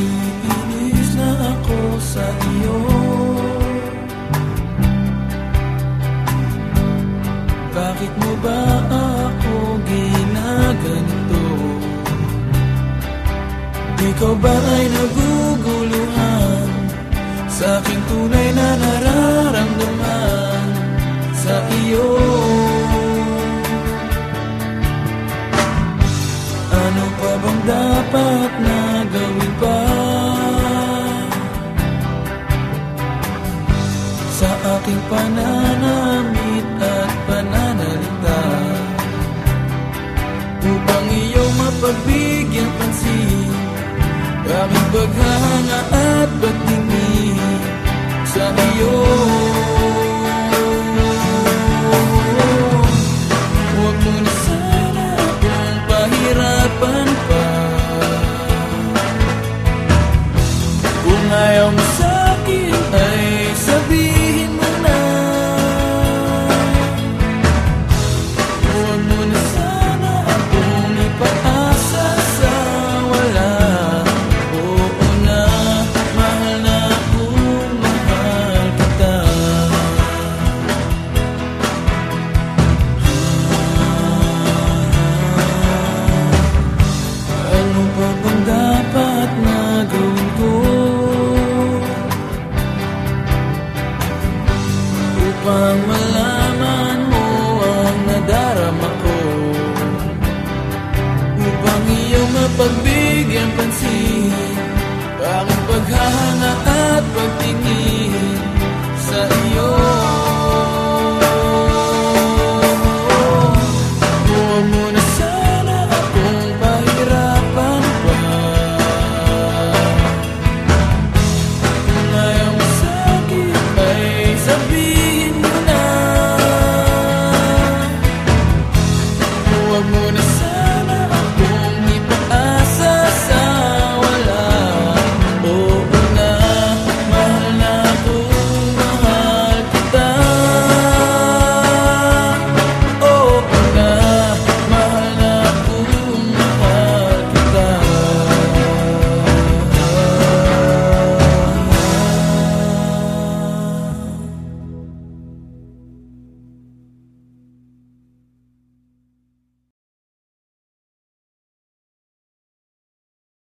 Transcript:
Naiinis na ako sa iyo. Bakit mo ba ako ginaganito? Ikaw ba ay naguguluhan? Sa aking tunay na nararamdaman Sa iyo. Ano pa bang dapat na Sa aking pananamit at pananalita. Upang iyong mapagbigyan pansin Aming paghanga at pagtingin sa iyo. Huwag mo na pahirapan pa. Kung ayaw Upang malaman mo ang nadarama ko Upang iyong mapagbigyan pansin Aking paghahanga at pagtingin gonna